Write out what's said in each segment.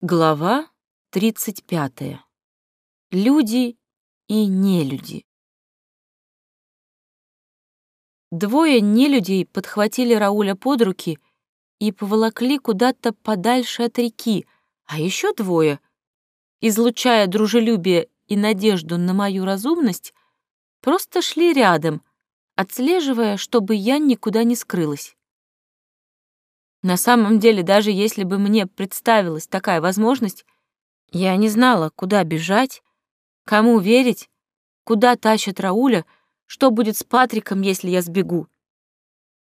Глава 35. Люди и нелюди. Двое нелюдей подхватили Рауля под руки и поволокли куда-то подальше от реки, а еще двое, излучая дружелюбие и надежду на мою разумность, просто шли рядом, отслеживая, чтобы я никуда не скрылась. На самом деле, даже если бы мне представилась такая возможность, я не знала, куда бежать, кому верить, куда тащат Рауля, что будет с Патриком, если я сбегу.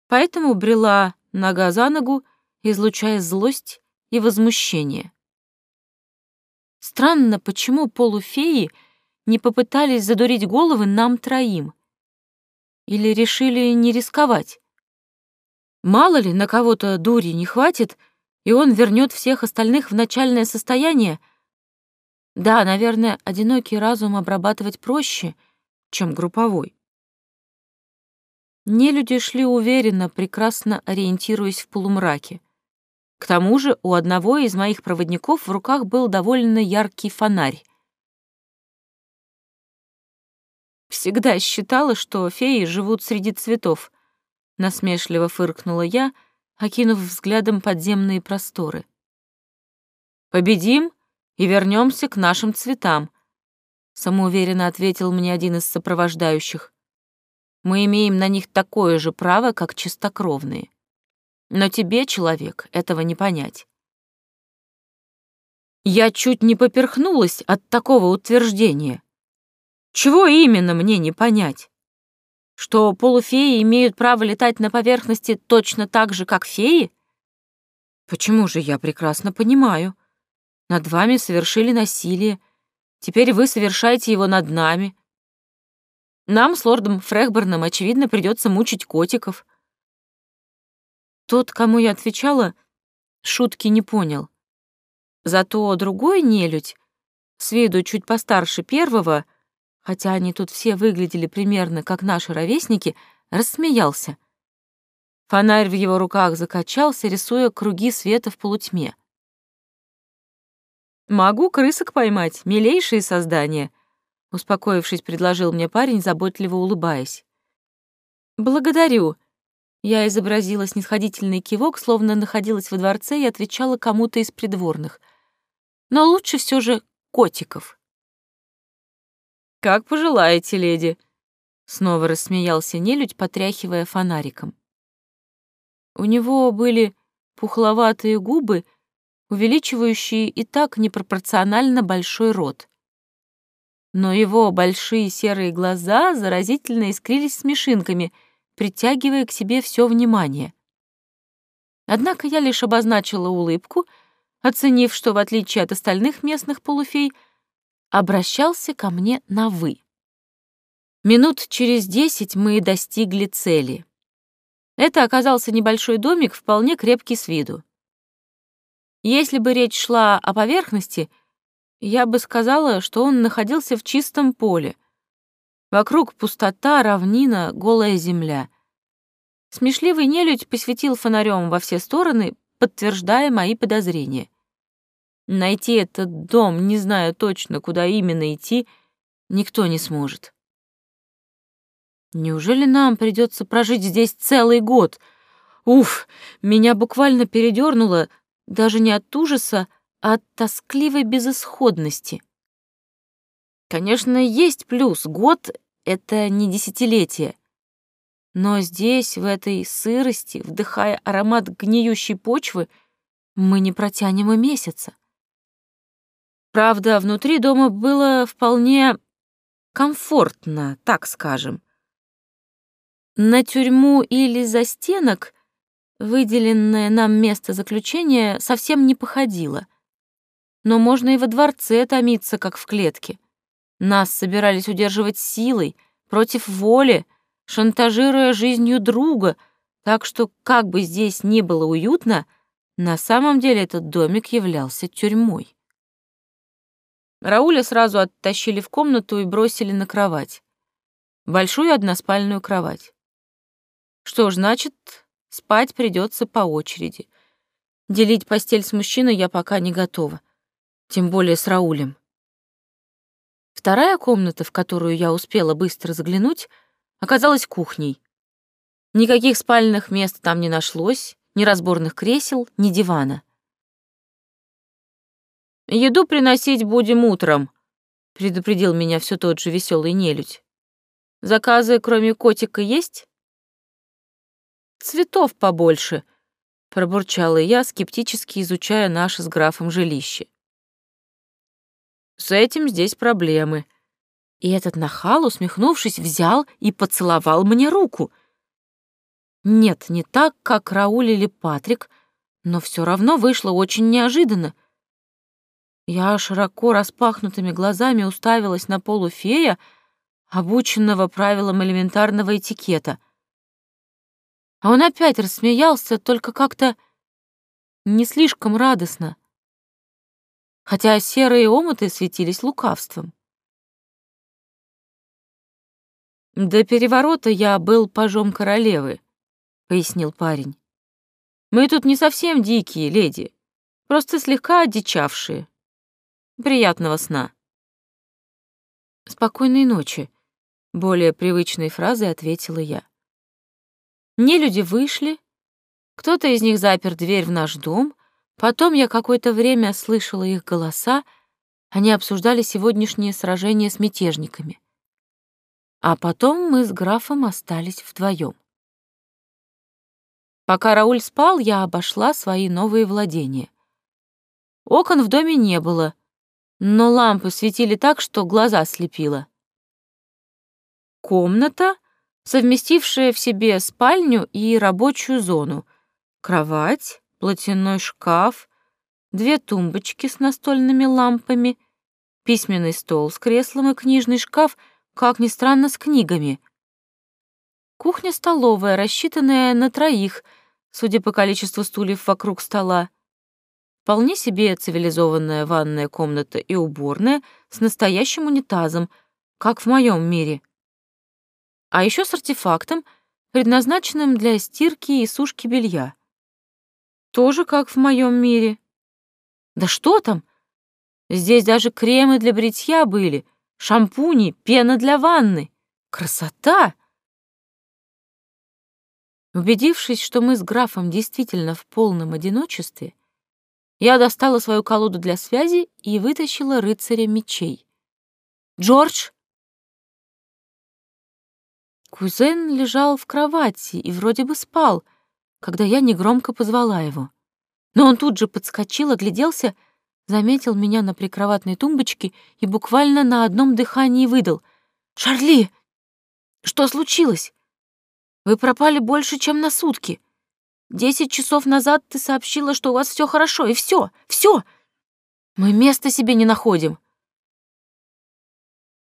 Поэтому брела нога за ногу, излучая злость и возмущение. Странно, почему полуфеи не попытались задурить головы нам троим. Или решили не рисковать. Мало ли, на кого-то дури не хватит, и он вернет всех остальных в начальное состояние. Да, наверное, одинокий разум обрабатывать проще, чем групповой. Нелюди шли уверенно, прекрасно ориентируясь в полумраке. К тому же у одного из моих проводников в руках был довольно яркий фонарь. Всегда считала, что феи живут среди цветов — насмешливо фыркнула я, окинув взглядом подземные просторы. Победим и вернемся к нашим цветам, самоуверенно ответил мне один из сопровождающих. Мы имеем на них такое же право, как чистокровные. Но тебе, человек, этого не понять. Я чуть не поперхнулась от такого утверждения. Чего именно мне не понять? Что полуфеи имеют право летать на поверхности точно так же, как феи? Почему же я прекрасно понимаю? Над вами совершили насилие. Теперь вы совершаете его над нами. Нам с лордом Фрехберном, очевидно, придется мучить котиков. Тот, кому я отвечала, шутки не понял. Зато другой нелюдь, с виду чуть постарше первого, хотя они тут все выглядели примерно как наши ровесники, рассмеялся. Фонарь в его руках закачался, рисуя круги света в полутьме. «Могу крысок поймать, милейшие создания», — успокоившись, предложил мне парень, заботливо улыбаясь. «Благодарю». Я изобразила снисходительный кивок, словно находилась во дворце и отвечала кому-то из придворных. Но лучше все же котиков. «Как пожелаете, леди», — снова рассмеялся нелюдь, потряхивая фонариком. У него были пухловатые губы, увеличивающие и так непропорционально большой рот. Но его большие серые глаза заразительно искрились смешинками, притягивая к себе все внимание. Однако я лишь обозначила улыбку, оценив, что, в отличие от остальных местных полуфей, — обращался ко мне на «вы». Минут через десять мы достигли цели. Это оказался небольшой домик, вполне крепкий с виду. Если бы речь шла о поверхности, я бы сказала, что он находился в чистом поле. Вокруг пустота, равнина, голая земля. Смешливый нелюдь посветил фонарем во все стороны, подтверждая мои подозрения. Найти этот дом, не зная точно, куда именно идти, никто не сможет. Неужели нам придется прожить здесь целый год? Уф, меня буквально передернуло даже не от ужаса, а от тоскливой безысходности. Конечно, есть плюс. Год — это не десятилетие. Но здесь, в этой сырости, вдыхая аромат гниющей почвы, мы не протянем и месяца. Правда, внутри дома было вполне комфортно, так скажем. На тюрьму или за стенок выделенное нам место заключения совсем не походило. Но можно и во дворце томиться, как в клетке. Нас собирались удерживать силой, против воли, шантажируя жизнью друга, так что, как бы здесь ни было уютно, на самом деле этот домик являлся тюрьмой. Рауля сразу оттащили в комнату и бросили на кровать. Большую односпальную кровать. Что ж, значит, спать придется по очереди. Делить постель с мужчиной я пока не готова. Тем более с Раулем. Вторая комната, в которую я успела быстро заглянуть, оказалась кухней. Никаких спальных мест там не нашлось, ни разборных кресел, ни дивана. «Еду приносить будем утром», — предупредил меня все тот же веселый нелюдь. «Заказы, кроме котика, есть?» «Цветов побольше», — пробурчала я, скептически изучая наше с графом жилище. «С этим здесь проблемы». И этот нахал, усмехнувшись, взял и поцеловал мне руку. Нет, не так, как Рауль или Патрик, но все равно вышло очень неожиданно. Я широко распахнутыми глазами уставилась на полуфея, обученного правилам элементарного этикета. А он опять рассмеялся, только как-то не слишком радостно, хотя серые омуты светились лукавством. «До переворота я был пажом королевы», — пояснил парень. «Мы тут не совсем дикие, леди, просто слегка одичавшие. Приятного сна. Спокойной ночи, более привычной фразой ответила я. Нелюди вышли, кто-то из них запер дверь в наш дом, потом я какое-то время слышала их голоса, они обсуждали сегодняшнее сражение с мятежниками. А потом мы с графом остались вдвоем. Пока Рауль спал, я обошла свои новые владения. Окон в доме не было, но лампы светили так, что глаза слепило. Комната, совместившая в себе спальню и рабочую зону, кровать, платяной шкаф, две тумбочки с настольными лампами, письменный стол с креслом и книжный шкаф, как ни странно, с книгами. Кухня-столовая, рассчитанная на троих, судя по количеству стульев вокруг стола. Вполне себе цивилизованная ванная комната и уборная с настоящим унитазом, как в моем мире. А еще с артефактом, предназначенным для стирки и сушки белья. Тоже как в моем мире. Да что там? Здесь даже кремы для бритья были, шампуни, пена для ванны. Красота! Убедившись, что мы с графом действительно в полном одиночестве, я достала свою колоду для связи и вытащила рыцаря мечей. «Джордж!» Кузен лежал в кровати и вроде бы спал, когда я негромко позвала его. Но он тут же подскочил, огляделся, заметил меня на прикроватной тумбочке и буквально на одном дыхании выдал. «Шарли! Что случилось? Вы пропали больше, чем на сутки. Десять часов назад ты сообщила, что у вас все хорошо, и все, все. Мы места себе не находим.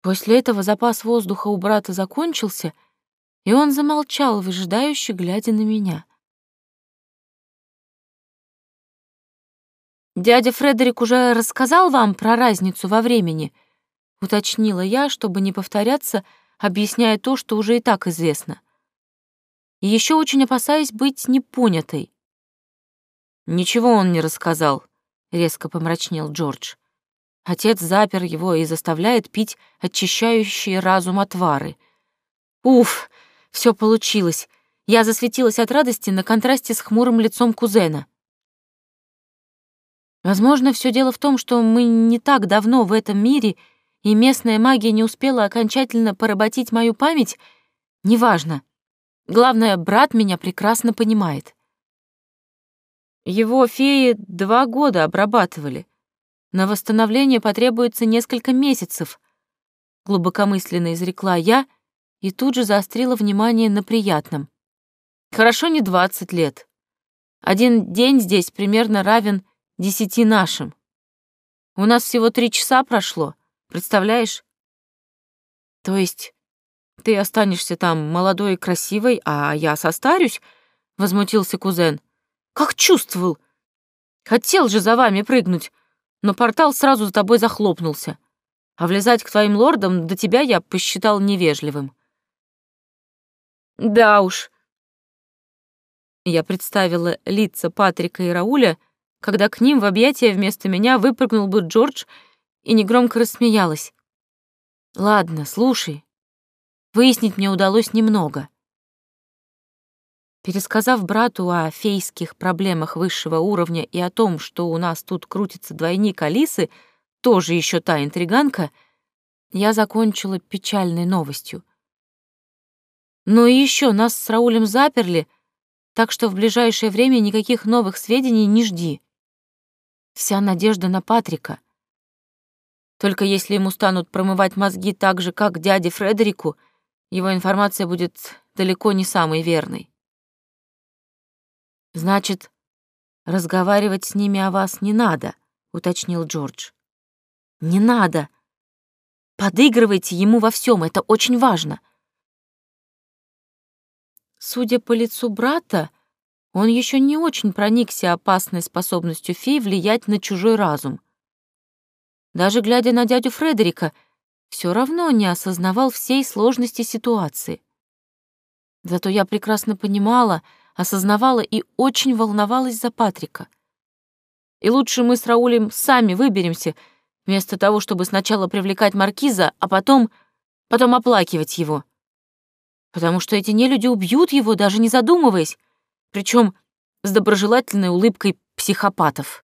После этого запас воздуха у брата закончился, и он замолчал, выжидающе глядя на меня. «Дядя Фредерик уже рассказал вам про разницу во времени?» — уточнила я, чтобы не повторяться, объясняя то, что уже и так известно и еще очень опасаясь быть непонятой. «Ничего он не рассказал», — резко помрачнел Джордж. Отец запер его и заставляет пить очищающие разум отвары. Уф, все получилось. Я засветилась от радости на контрасте с хмурым лицом кузена. Возможно, все дело в том, что мы не так давно в этом мире, и местная магия не успела окончательно поработить мою память. Неважно. Главное, брат меня прекрасно понимает. Его феи два года обрабатывали. На восстановление потребуется несколько месяцев, глубокомысленно изрекла я и тут же заострила внимание на приятном. Хорошо не двадцать лет. Один день здесь примерно равен десяти нашим. У нас всего три часа прошло, представляешь? То есть ты останешься там молодой и красивой, а я состарюсь?» — возмутился кузен. «Как чувствовал! Хотел же за вами прыгнуть, но портал сразу за тобой захлопнулся. А влезать к твоим лордам до тебя я посчитал невежливым». «Да уж». Я представила лица Патрика и Рауля, когда к ним в объятия вместо меня выпрыгнул бы Джордж и негромко рассмеялась. Ладно, слушай. Выяснить мне удалось немного. Пересказав брату о фейских проблемах высшего уровня и о том, что у нас тут крутится двойник Алисы, тоже еще та интриганка, я закончила печальной новостью. Но и еще нас с Раулем заперли, так что в ближайшее время никаких новых сведений не жди. Вся надежда на Патрика. Только если ему станут промывать мозги так же, как дяде Фредерику, его информация будет далеко не самой верной. Значит, разговаривать с ними о вас не надо, уточнил Джордж. Не надо. Подыгрывайте ему во всем, это очень важно. Судя по лицу брата, он еще не очень проникся опасной способностью фей влиять на чужой разум. Даже глядя на дядю Фредерика, все равно не осознавал всей сложности ситуации. Зато я прекрасно понимала, осознавала и очень волновалась за Патрика. И лучше мы с Раулем сами выберемся, вместо того, чтобы сначала привлекать маркиза, а потом... потом оплакивать его. Потому что эти нелюди убьют его, даже не задумываясь, причем с доброжелательной улыбкой психопатов.